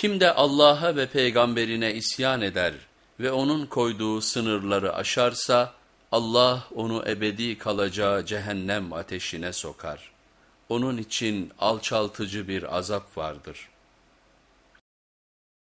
Kim de Allah'a ve peygamberine isyan eder ve onun koyduğu sınırları aşarsa Allah onu ebedi kalacağı cehennem ateşine sokar. Onun için alçaltıcı bir azap vardır.''